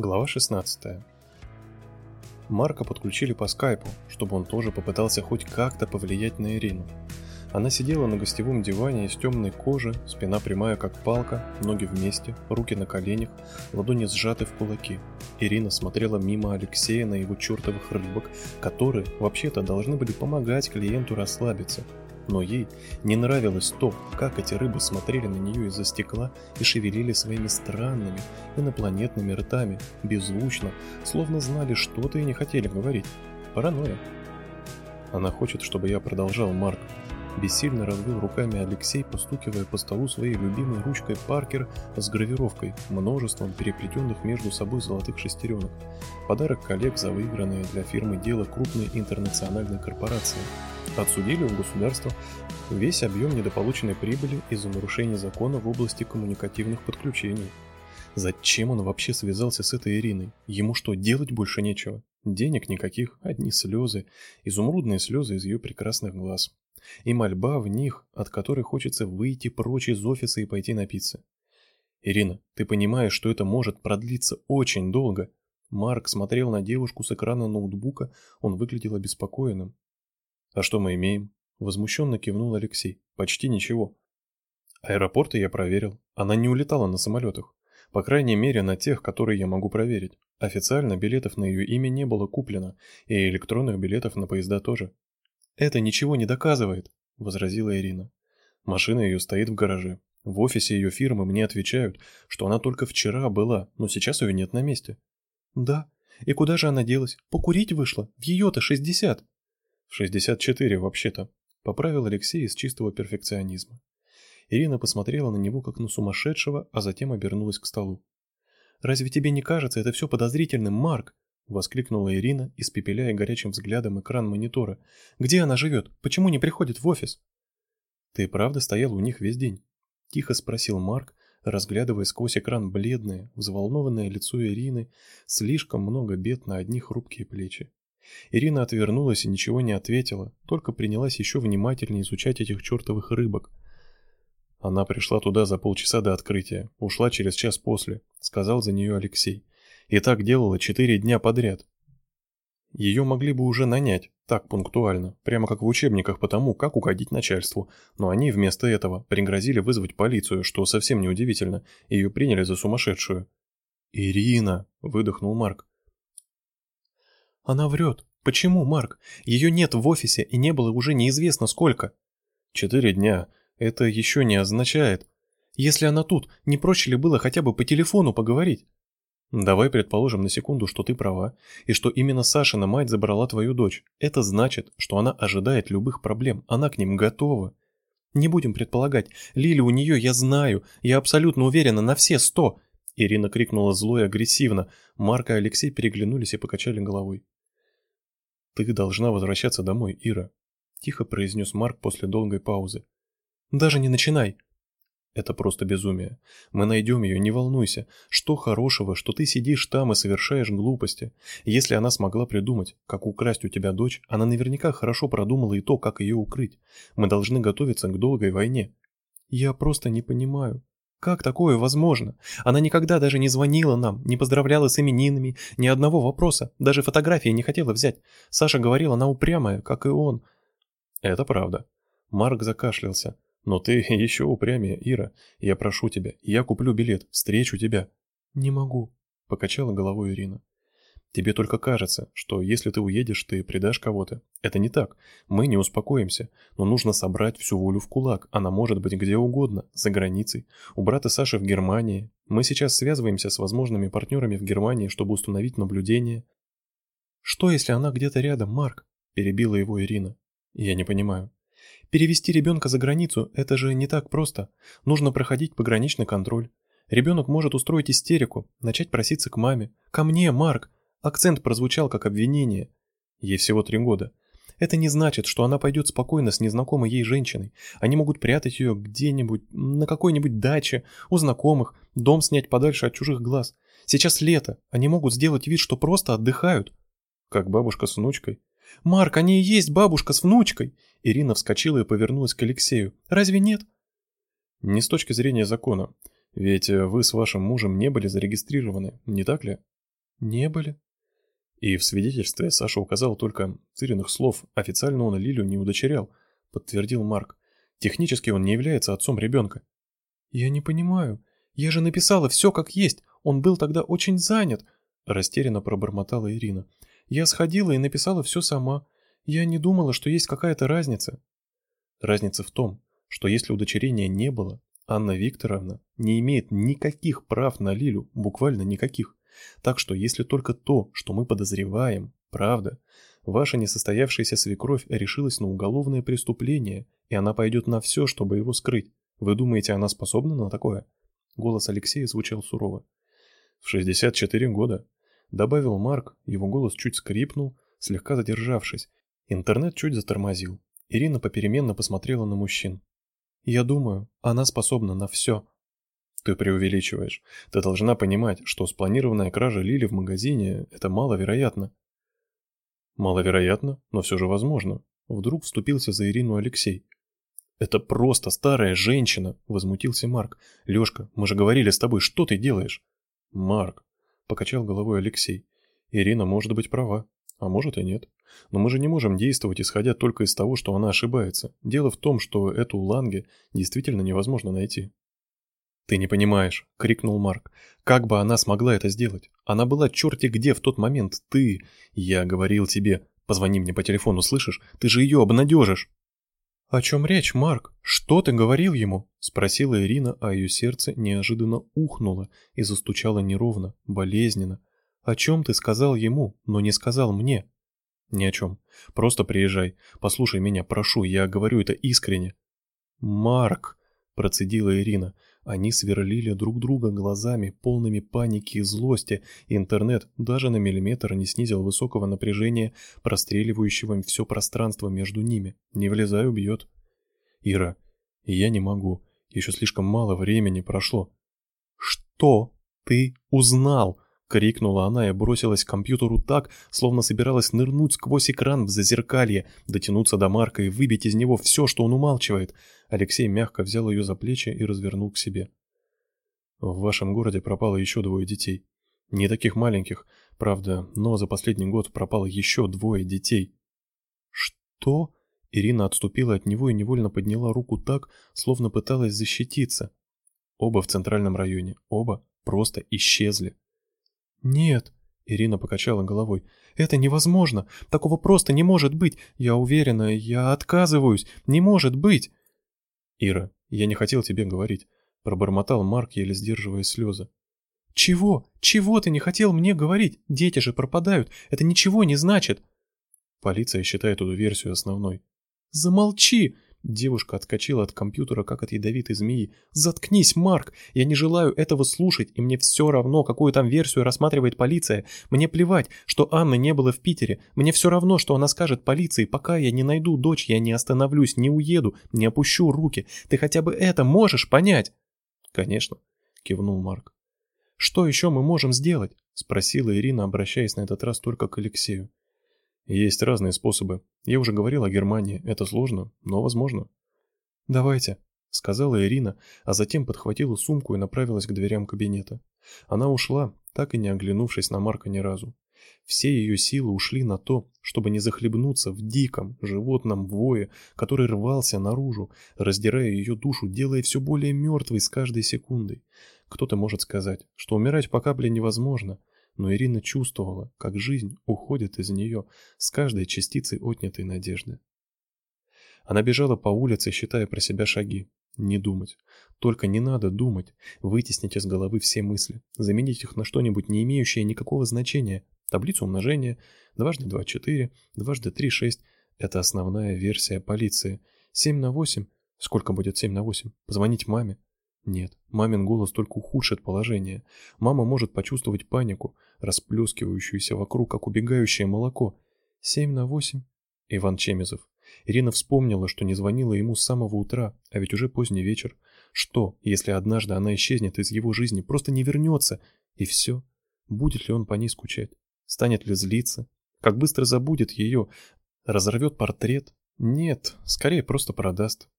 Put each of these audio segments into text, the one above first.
Глава 16. Марка подключили по скайпу, чтобы он тоже попытался хоть как-то повлиять на Ирину. Она сидела на гостевом диване из темной кожи, спина прямая как палка, ноги вместе, руки на коленях, ладони сжаты в кулаки. Ирина смотрела мимо Алексея на его чертовых рыбок, которые вообще-то должны были помогать клиенту расслабиться, но ей не нравилось то, как эти рыбы смотрели на нее из-за стекла и шевелили своими странными инопланетными ртами, беззвучно, словно знали что-то и не хотели говорить. Паранойя. Она хочет, чтобы я продолжал, Марк. Бессильно развел руками Алексей, постукивая по столу своей любимой ручкой Паркер с гравировкой, множеством переплетенных между собой золотых шестеренок. Подарок коллег за выигранное для фирмы дело крупной интернациональной корпорации – отсудили у государства весь объем недополученной прибыли из-за нарушения закона в области коммуникативных подключений. Зачем он вообще связался с этой Ириной? Ему что, делать больше нечего? Денег никаких, одни слезы, изумрудные слезы из ее прекрасных глаз. И мольба в них, от которой хочется выйти прочь из офиса и пойти напиться. «Ирина, ты понимаешь, что это может продлиться очень долго?» Марк смотрел на девушку с экрана ноутбука, он выглядел обеспокоенным. «А что мы имеем?» – возмущенно кивнул Алексей. «Почти ничего. Аэропорты я проверил. Она не улетала на самолетах. По крайней мере, на тех, которые я могу проверить. Официально билетов на ее имя не было куплено, и электронных билетов на поезда тоже. «Это ничего не доказывает», – возразила Ирина. Машина ее стоит в гараже. В офисе ее фирмы мне отвечают, что она только вчера была, но сейчас ее нет на месте. «Да. И куда же она делась? Покурить вышла? В ее-то шестьдесят!» «Шестьдесят четыре, вообще-то», — поправил Алексей из чистого перфекционизма. Ирина посмотрела на него как на сумасшедшего, а затем обернулась к столу. «Разве тебе не кажется это все подозрительным, Марк?» — воскликнула Ирина, испепеляя горячим взглядом экран монитора. «Где она живет? Почему не приходит в офис?» «Ты правда стоял у них весь день?» — тихо спросил Марк, разглядывая сквозь экран бледное, взволнованное лицо Ирины, слишком много бед на одни хрупкие плечи. Ирина отвернулась и ничего не ответила, только принялась еще внимательнее изучать этих чертовых рыбок. Она пришла туда за полчаса до открытия, ушла через час после, сказал за нее Алексей. И так делала четыре дня подряд. Ее могли бы уже нанять, так пунктуально, прямо как в учебниках по тому, как угодить начальству, но они вместо этого пригрозили вызвать полицию, что совсем неудивительно, и ее приняли за сумасшедшую. «Ирина!» – выдохнул Марк. Она врет. Почему, Марк? Ее нет в офисе и не было уже неизвестно сколько. Четыре дня. Это еще не означает. Если она тут, не проще ли было хотя бы по телефону поговорить? Давай предположим на секунду, что ты права, и что именно Сашина мать забрала твою дочь. Это значит, что она ожидает любых проблем, она к ним готова. Не будем предполагать. Лили у нее я знаю, я абсолютно уверена на все сто. Ирина крикнула зло и агрессивно. Марк и Алексей переглянулись и покачали головой. «Ты должна возвращаться домой, Ира», — тихо произнес Марк после долгой паузы. «Даже не начинай!» «Это просто безумие. Мы найдем ее, не волнуйся. Что хорошего, что ты сидишь там и совершаешь глупости? Если она смогла придумать, как украсть у тебя дочь, она наверняка хорошо продумала и то, как ее укрыть. Мы должны готовиться к долгой войне». «Я просто не понимаю», как такое возможно? Она никогда даже не звонила нам, не поздравляла с именинами, ни одного вопроса, даже фотографии не хотела взять. Саша говорил, она упрямая, как и он. Это правда. Марк закашлялся. Но ты еще упрямее, Ира. Я прошу тебя, я куплю билет, встречу тебя. Не могу, покачала головой Ирина. Тебе только кажется, что если ты уедешь, ты предашь кого-то. Это не так. Мы не успокоимся, но нужно собрать всю волю в кулак. Она может быть где угодно, за границей. У брата Саши в Германии. Мы сейчас связываемся с возможными партнерами в Германии, чтобы установить наблюдение. Что, если она где-то рядом, Марк? Перебила его Ирина. Я не понимаю. Перевести ребенка за границу – это же не так просто. Нужно проходить пограничный контроль. Ребенок может устроить истерику, начать проситься к маме. Ко мне, Марк. Акцент прозвучал как обвинение. Ей всего три года. Это не значит, что она пойдет спокойно с незнакомой ей женщиной. Они могут прятать ее где-нибудь, на какой-нибудь даче, у знакомых, дом снять подальше от чужих глаз. Сейчас лето, они могут сделать вид, что просто отдыхают. Как бабушка с внучкой. «Марк, они и есть бабушка с внучкой!» Ирина вскочила и повернулась к Алексею. «Разве нет?» «Не с точки зрения закона. Ведь вы с вашим мужем не были зарегистрированы, не так ли?» Не были. И в свидетельстве Саша указал только Цыриных слов. Официально он Лилю не удочерял, подтвердил Марк. Технически он не является отцом ребенка. Я не понимаю. Я же написала все как есть. Он был тогда очень занят, растерянно пробормотала Ирина. Я сходила и написала все сама. Я не думала, что есть какая-то разница. Разница в том, что если удочерения не было, Анна Викторовна не имеет никаких прав на Лилю, буквально никаких. Так что если только то, что мы подозреваем, правда, ваша несостоявшаяся свекровь решилась на уголовное преступление, и она пойдет на все, чтобы его скрыть, вы думаете, она способна на такое? Голос Алексея звучал сурово. В 64 года, добавил Марк, его голос чуть скрипнул, слегка задержавшись. Интернет чуть затормозил. Ирина попеременно посмотрела на мужчин. Я думаю, она способна на все. Ты преувеличиваешь. Ты должна понимать, что спланированная кража Лили в магазине – это маловероятно. Маловероятно, но все же возможно. Вдруг вступился за Ирину Алексей. «Это просто старая женщина!» – возмутился Марк. «Лешка, мы же говорили с тобой, что ты делаешь?» «Марк», – покачал головой Алексей. «Ирина может быть права, а может и нет. Но мы же не можем действовать, исходя только из того, что она ошибается. Дело в том, что эту Ланге действительно невозможно найти». «Ты не понимаешь», — крикнул Марк. «Как бы она смогла это сделать? Она была черти где в тот момент. Ты... Я говорил тебе... Позвони мне по телефону, слышишь? Ты же ее обнадежишь!» «О чем речь, Марк? Что ты говорил ему?» — спросила Ирина, а ее сердце неожиданно ухнуло и застучало неровно, болезненно. «О чем ты сказал ему, но не сказал мне?» «Ни о чем. Просто приезжай. Послушай меня, прошу, я говорю это искренне». «Марк!» — процедила Ирина. Они сверлили друг друга глазами, полными паники и злости, интернет даже на миллиметр не снизил высокого напряжения, простреливающего все пространство между ними. Не влезай, убьет. Ира, я не могу. Еще слишком мало времени прошло. Что ты узнал? Крикнула она и бросилась к компьютеру так, словно собиралась нырнуть сквозь экран в зазеркалье, дотянуться до Марка и выбить из него все, что он умалчивает. Алексей мягко взял ее за плечи и развернул к себе. В вашем городе пропало еще двое детей. Не таких маленьких, правда, но за последний год пропало еще двое детей. Что? Ирина отступила от него и невольно подняла руку так, словно пыталась защититься. Оба в центральном районе, оба просто исчезли. «Нет», — Ирина покачала головой, — «это невозможно. Такого просто не может быть. Я уверена, я отказываюсь. Не может быть». «Ира, я не хотел тебе говорить», — пробормотал Марк, еле сдерживая слезы. «Чего? Чего ты не хотел мне говорить? Дети же пропадают. Это ничего не значит». Полиция считает эту версию основной. «Замолчи!» Девушка отскочила от компьютера, как от ядовитой змеи. «Заткнись, Марк! Я не желаю этого слушать, и мне все равно, какую там версию рассматривает полиция. Мне плевать, что Анны не было в Питере. Мне все равно, что она скажет полиции. Пока я не найду дочь, я не остановлюсь, не уеду, не опущу руки. Ты хотя бы это можешь понять?» «Конечно», — кивнул Марк. «Что еще мы можем сделать?» — спросила Ирина, обращаясь на этот раз только к Алексею. Есть разные способы. Я уже говорил о Германии. Это сложно, но возможно. Давайте, сказала Ирина, а затем подхватила сумку и направилась к дверям кабинета. Она ушла, так и не оглянувшись на Марка ни разу. Все ее силы ушли на то, чтобы не захлебнуться в диком, животном вое, который рвался наружу, раздирая ее душу, делая все более мертвой с каждой секундой. Кто-то может сказать, что умирать по капле невозможно, но Ирина чувствовала, как жизнь уходит из нее с каждой частицей отнятой надежды. Она бежала по улице, считая про себя шаги. Не думать. Только не надо думать. Вытеснить из головы все мысли. Заменить их на что-нибудь, не имеющее никакого значения. Таблицу умножения. Дважды два – четыре. Дважды три – шесть. Это основная версия полиции. Семь на восемь. Сколько будет семь на восемь? Позвонить маме. Нет, мамин голос только ухудшит положение. Мама может почувствовать панику, расплескивающуюся вокруг, как убегающее молоко. Семь на восемь. Иван Чемизов. Ирина вспомнила, что не звонила ему с самого утра, а ведь уже поздний вечер. Что, если однажды она исчезнет из его жизни, просто не вернется, и все? Будет ли он по ней скучать? Станет ли злиться? Как быстро забудет ее? Разорвет портрет? Нет, скорее просто продаст.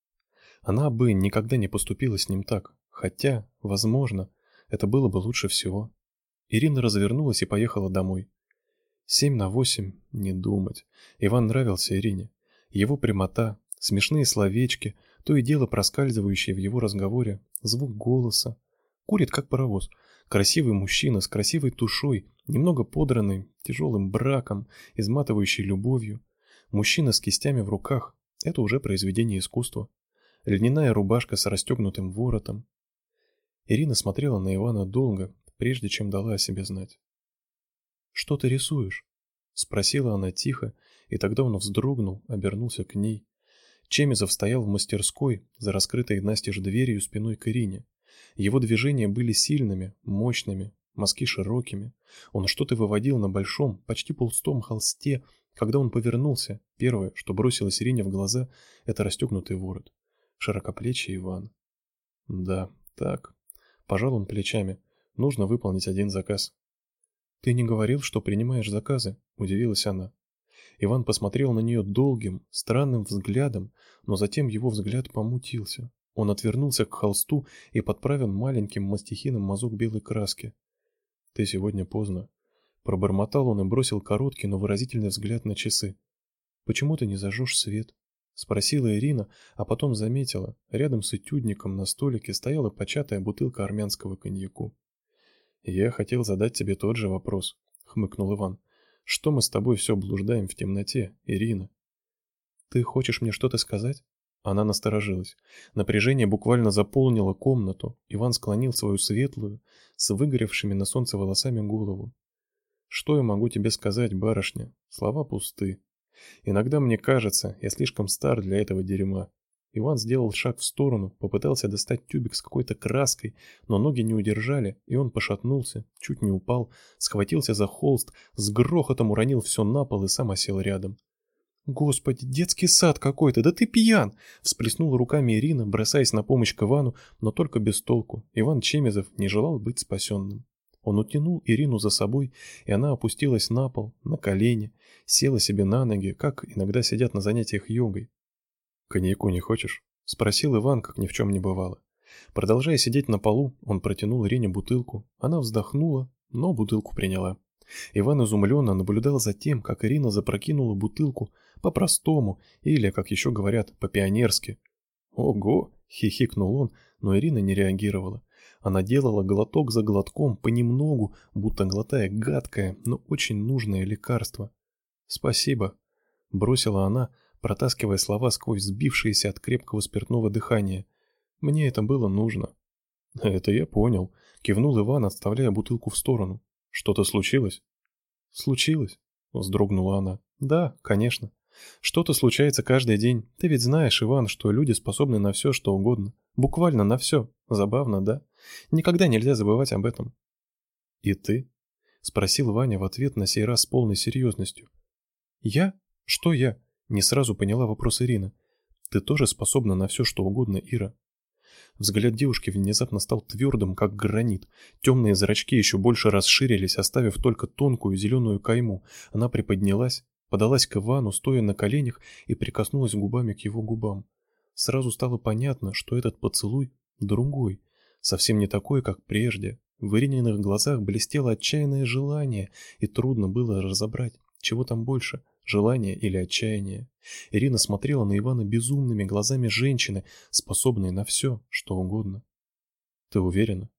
Она бы никогда не поступила с ним так, хотя, возможно, это было бы лучше всего. Ирина развернулась и поехала домой. Семь на восемь — не думать. Иван нравился Ирине. Его прямота, смешные словечки, то и дело проскальзывающие в его разговоре, звук голоса. Курит, как паровоз. Красивый мужчина с красивой тушой, немного подранный, тяжелым браком, изматывающий любовью. Мужчина с кистями в руках — это уже произведение искусства. Льняная рубашка с расстегнутым воротом. Ирина смотрела на Ивана долго, прежде чем дала о себе знать. «Что ты рисуешь?» — спросила она тихо, и тогда он вздрогнул, обернулся к ней. Чемизов стоял в мастерской за раскрытой настежь дверью спиной к Ирине. Его движения были сильными, мощными, мазки широкими. Он что-то выводил на большом, почти полстом холсте. Когда он повернулся, первое, что бросилось Ирине в глаза, это расстегнутый ворот. Широкоплечий Иван. Да, так. Пожал он плечами. Нужно выполнить один заказ. Ты не говорил, что принимаешь заказы, удивилась она. Иван посмотрел на нее долгим, странным взглядом, но затем его взгляд помутился. Он отвернулся к холсту и подправил маленьким мастихином мазок белой краски. Ты сегодня поздно, пробормотал он и бросил короткий, но выразительный взгляд на часы. Почему ты не зажжешь свет? Спросила Ирина, а потом заметила, рядом с этюдником на столике стояла початая бутылка армянского коньяку. Я хотел задать тебе тот же вопрос, хмыкнул Иван. Что мы с тобой все блуждаем в темноте, Ирина? Ты хочешь мне что-то сказать? Она насторожилась. Напряжение буквально заполнило комнату. Иван склонил свою светлую, с выгоревшими на солнце волосами голову. Что я могу тебе сказать, барышня? Слова пусты. Иногда мне кажется, я слишком стар для этого дерьма. Иван сделал шаг в сторону, попытался достать тюбик с какой-то краской, но ноги не удержали, и он пошатнулся, чуть не упал, схватился за холст, с грохотом уронил все на пол и сам осел рядом. «Господи, детский сад какой-то, да ты пьян!» Всплеснула руками Ирина, бросаясь на помощь к Ивану, но только без толку. Иван Чемезов не желал быть спасенным. Он утянул Ирину за собой, и она опустилась на пол, на колени, села себе на ноги, как иногда сидят на занятиях йогой. «Коньяку не хочешь?» — спросил Иван, как ни в чем не бывало. Продолжая сидеть на полу, он протянул Ирине бутылку. Она вздохнула, но бутылку приняла. Иван изумленно наблюдал за тем, как Ирина запрокинула бутылку по-простому или, как еще говорят, по-пионерски. «Ого!» — хихикнул он, но Ирина не реагировала. Она делала глоток за глотком, понемногу, будто глотая гадкое, но очень нужное лекарство. «Спасибо», — бросила она, протаскивая слова сквозь сбившиеся от крепкого спиртного дыхания. «Мне это было нужно». «Это я понял», — кивнул Иван, отставляя бутылку в сторону. «Что-то случилось?» «Случилось?» — вздрогнула она. «Да, конечно. Что-то случается каждый день. Ты ведь знаешь, Иван, что люди способны на все, что угодно. Буквально на все. Забавно, да? Никогда нельзя забывать об этом». «И ты?» — спросил Ваня в ответ на сей раз с полной серьезностью. «Я? Что я?» Не сразу поняла вопрос Ирина. Ты тоже способна на все, что угодно, Ира. Взгляд девушки внезапно стал твердым, как гранит. Темные зрачки еще больше расширились, оставив только тонкую зеленую кайму. Она приподнялась, подалась к Ивану, стоя на коленях, и прикоснулась губами к его губам. Сразу стало понятно, что этот поцелуй другой, совсем не такой, как прежде. В Ирининых глазах блестело отчаянное желание, и трудно было разобрать, чего там больше желание или отчаяние. Ирина смотрела на Ивана безумными глазами женщины, способной на все, что угодно. Ты уверена?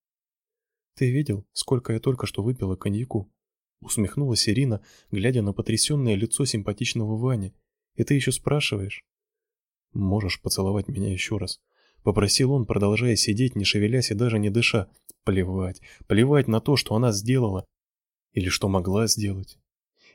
Ты видел, сколько я только что выпила коньяку? Усмехнулась Ирина, глядя на потрясенное лицо симпатичного Вани. И ты еще спрашиваешь? Можешь поцеловать меня еще раз? Попросил он, продолжая сидеть, не шевелясь и даже не дыша. Плевать, плевать на то, что она сделала. Или что могла сделать.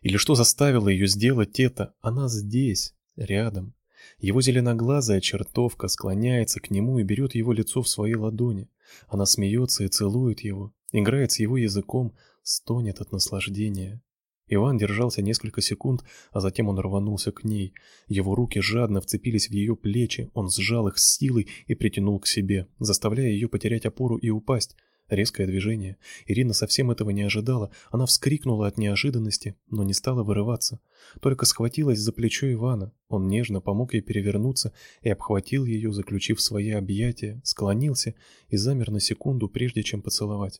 Или что заставило ее сделать это? Она здесь, рядом. Его зеленоглазая чертовка склоняется к нему и берет его лицо в свои ладони. Она смеется и целует его, играет с его языком, стонет от наслаждения. Иван держался несколько секунд, а затем он рванулся к ней. Его руки жадно вцепились в ее плечи, он сжал их с силой и притянул к себе, заставляя ее потерять опору и упасть. Резкое движение. Ирина совсем этого не ожидала. Она вскрикнула от неожиданности, но не стала вырываться. Только схватилась за плечо Ивана. Он нежно помог ей перевернуться и обхватил ее, заключив свои объятия, склонился и замер на секунду, прежде чем поцеловать.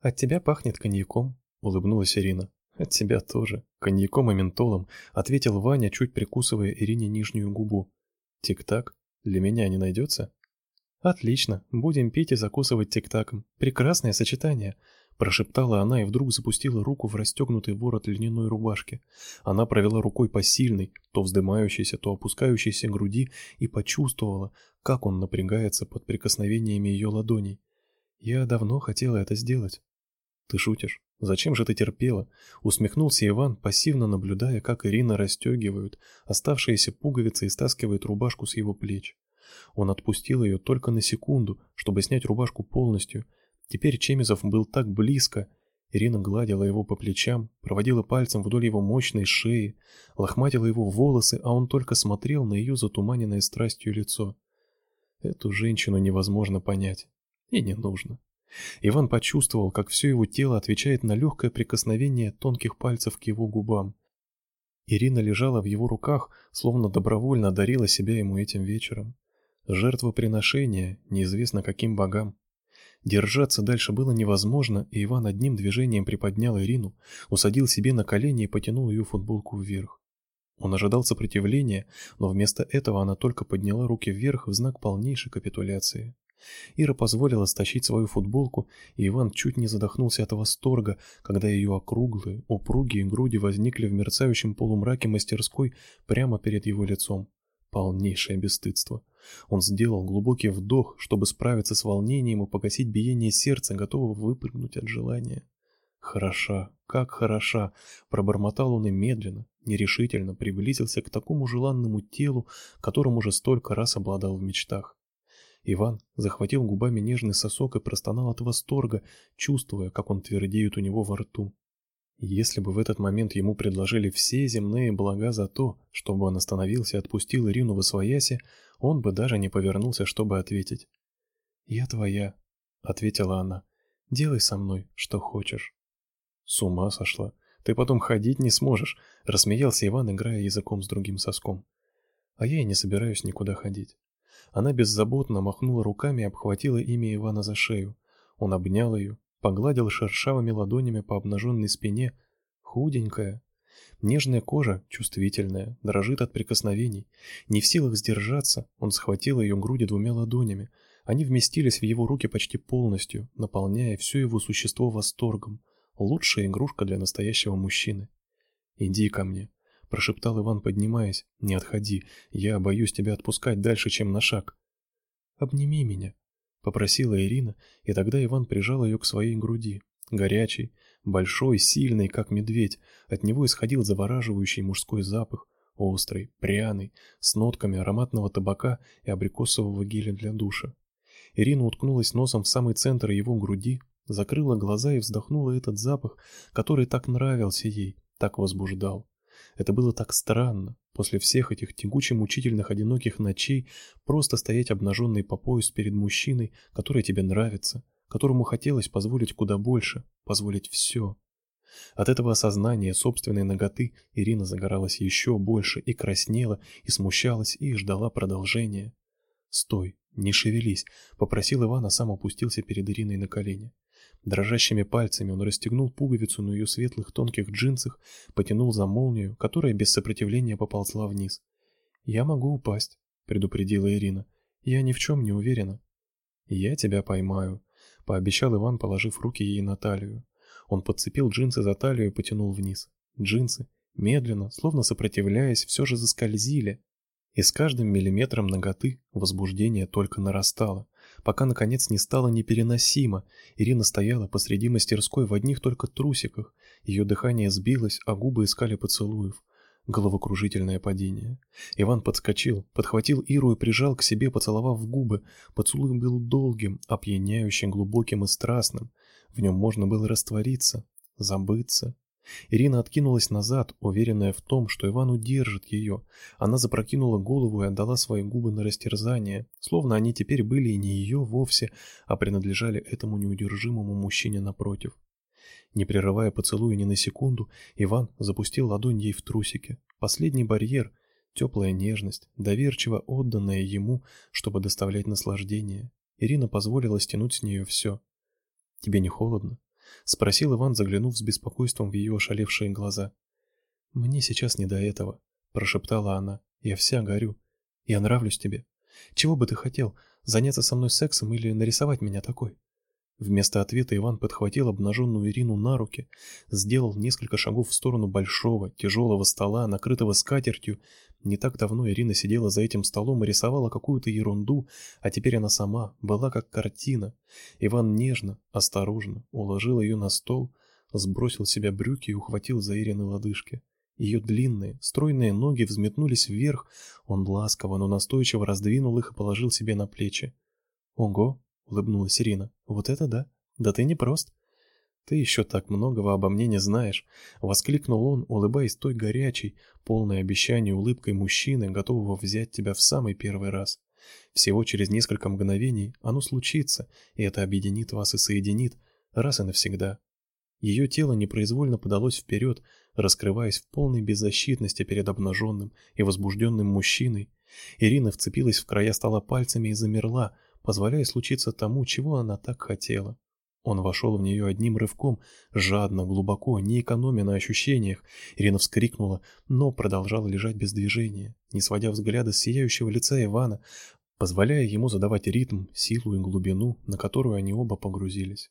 От тебя пахнет коньяком, улыбнулась Ирина. От тебя тоже, коньяком и ментолом, ответил Ваня, чуть прикусывая Ирине нижнюю губу. Тик-так, для меня не найдется?» Отлично, будем пить и закусывать тик-таком. Прекрасное сочетание, прошептала она и вдруг запустила руку в расстегнутый ворот льняной рубашки. Она провела рукой по сильной, то вздымающейся, то опускающейся груди и почувствовала, как он напрягается под прикосновениями ее ладоней. Я давно хотела это сделать. Ты шутишь? Зачем же ты терпела? Усмехнулся Иван, пассивно наблюдая, как Ирина расстегивают оставшиеся пуговицы и стаскивает рубашку с его плеч. Он отпустил ее только на секунду, чтобы снять рубашку полностью. Теперь Чемизов был так близко. Ирина гладила его по плечам, проводила пальцем вдоль его мощной шеи, лохматила его волосы, а он только смотрел на ее затуманенное страстью лицо. Эту женщину невозможно понять. И не нужно. Иван почувствовал, как все его тело отвечает на легкое прикосновение тонких пальцев к его губам. Ирина лежала в его руках, словно добровольно дарила себя ему этим вечером. Жертвоприношение, неизвестно каким богам. Держаться дальше было невозможно, и Иван одним движением приподнял Ирину, усадил себе на колени и потянул ее футболку вверх. Он ожидал сопротивления, но вместо этого она только подняла руки вверх в знак полнейшей капитуляции. Ира позволила стащить свою футболку, и Иван чуть не задохнулся от восторга, когда ее округлые, упругие груди возникли в мерцающем полумраке мастерской прямо перед его лицом. Полнейшее бесстыдство. Он сделал глубокий вдох, чтобы справиться с волнением и погасить биение сердца, готового выпрыгнуть от желания. Хороша, как хороша, пробормотал он и медленно, нерешительно приблизился к такому желанному телу, которым уже столько раз обладал в мечтах. Иван захватил губами нежный сосок и простонал от восторга, чувствуя, как он твердеет у него во рту. Если бы в этот момент ему предложили все земные блага за то, чтобы он остановился и отпустил Ирину в освояси, он бы даже не повернулся, чтобы ответить. "Я твоя", ответила она. "Делай со мной что хочешь". С ума сошла. Ты потом ходить не сможешь, рассмеялся Иван, играя языком с другим соском. А я и не собираюсь никуда ходить. Она беззаботно махнула руками и обхватила ими Ивана за шею. Он обнял ее, погладил шершавыми ладонями по обнаженной спине, худенькая, нежная кожа, чувствительная, дрожит от прикосновений. Не в силах сдержаться, он схватил ее груди двумя ладонями. Они вместились в его руки почти полностью, наполняя все его существо восторгом. Лучшая игрушка для настоящего мужчины. Иди ко мне, прошептал Иван, поднимаясь. Не отходи, я боюсь тебя отпускать дальше, чем на шаг. Обними меня, попросила Ирина, и тогда Иван прижал ее к своей груди. Горячий, большой, сильный, как медведь, от него исходил завораживающий мужской запах, острый, пряный, с нотками ароматного табака и абрикосового геля для душа. Ирина уткнулась носом в самый центр его груди, закрыла глаза и вздохнула этот запах, который так нравился ей, так возбуждал. Это было так странно, после всех этих тягуче-мучительных одиноких ночей просто стоять обнаженной по пояс перед мужчиной, который тебе нравится, которому хотелось позволить куда больше, позволить все. От этого осознания собственной наготы Ирина загоралась еще больше и краснела, и смущалась, и ждала продолжения. "Стой, не шевелись", попросил Иван, а сам опустился перед Ириной на колени. Дрожащими пальцами он расстегнул пуговицу на ее светлых тонких джинсах, потянул за молнию, которая без сопротивления поползла вниз. "Я могу упасть", предупредила Ирина. "Я ни в чем не уверена". "Я тебя поймаю", пообещал Иван, положив руки ей на талию. Он подцепил джинсы за талию и потянул вниз. Джинсы, медленно, словно сопротивляясь, все же заскользили. И с каждым миллиметром ноготы возбуждение только нарастало пока наконец не стало непереносимо. Ирина стояла посреди мастерской в одних только трусиках. Ее дыхание сбилось, а губы искали поцелуев. Головокружительное падение. Иван подскочил, подхватил Иру и прижал к себе, поцеловав в губы. Поцелуй был долгим, опьяняющим, глубоким и страстным. В нем можно было раствориться, забыться, Ирина откинулась назад, уверенная в том, что Иван удержит ее. Она запрокинула голову и отдала свои губы на растерзание, словно они теперь были не ее вовсе, а принадлежали этому неудержимому мужчине напротив. Не прерывая поцелуя ни на секунду, Иван запустил ладонь ей в трусики. Последний барьер, теплая нежность, доверчиво отданная ему, чтобы доставлять наслаждение. Ирина позволила стянуть с нее все. Тебе не холодно? Спросил Иван, заглянув с беспокойством в ее ошалевшие глаза. Мне сейчас не до этого, прошептала она. Я вся горю. Я нравлюсь тебе. Чего бы ты хотел? Заняться со мной сексом или нарисовать меня такой? Вместо ответа Иван подхватил обнаженную Ирину на руки, сделал несколько шагов в сторону большого, тяжелого стола, накрытого скатертью. Не так давно Ирина сидела за этим столом и рисовала какую-то ерунду, а теперь она сама была как картина. Иван нежно, осторожно уложил ее на стол, сбросил с себя брюки и ухватил за Ирины лодыжки. Ее длинные, стройные ноги взметнулись вверх, он ласково, но настойчиво раздвинул их и положил себе на плечи. «Ого!» — улыбнулась Ирина. «Вот это да! Да ты не прост!» «Ты еще так многого обо мне не знаешь!» — воскликнул он, улыбаясь той горячей, полной обещаний улыбкой мужчины, готового взять тебя в самый первый раз. Всего через несколько мгновений оно случится, и это объединит вас и соединит, раз и навсегда. Ее тело непроизвольно подалось вперед, раскрываясь в полной беззащитности перед обнаженным и возбужденным мужчиной. Ирина вцепилась в края стола пальцами и замерла, позволяя случиться тому, чего она так хотела. Он вошел в нее одним рывком, жадно, глубоко, не экономя на ощущениях. Ирина вскрикнула, но продолжала лежать без движения, не сводя взгляда с сияющего лица Ивана, позволяя ему задавать ритм, силу и глубину, на которую они оба погрузились.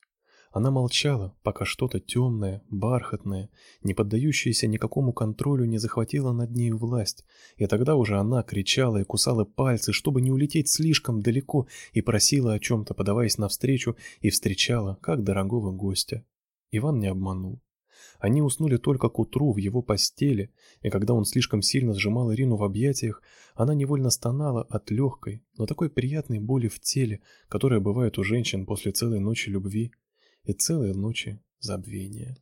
Она молчала, пока что-то темное, бархатное, не поддающееся никакому контролю не захватило над ней власть, и тогда уже она кричала и кусала пальцы, чтобы не улететь слишком далеко, и просила о чем-то, подаваясь навстречу, и встречала, как дорогого гостя. Иван не обманул. Они уснули только к утру в его постели, и когда он слишком сильно сжимал Ирину в объятиях, она невольно стонала от легкой, но такой приятной боли в теле, которая бывает у женщин после целой ночи любви и целые ночи забвения.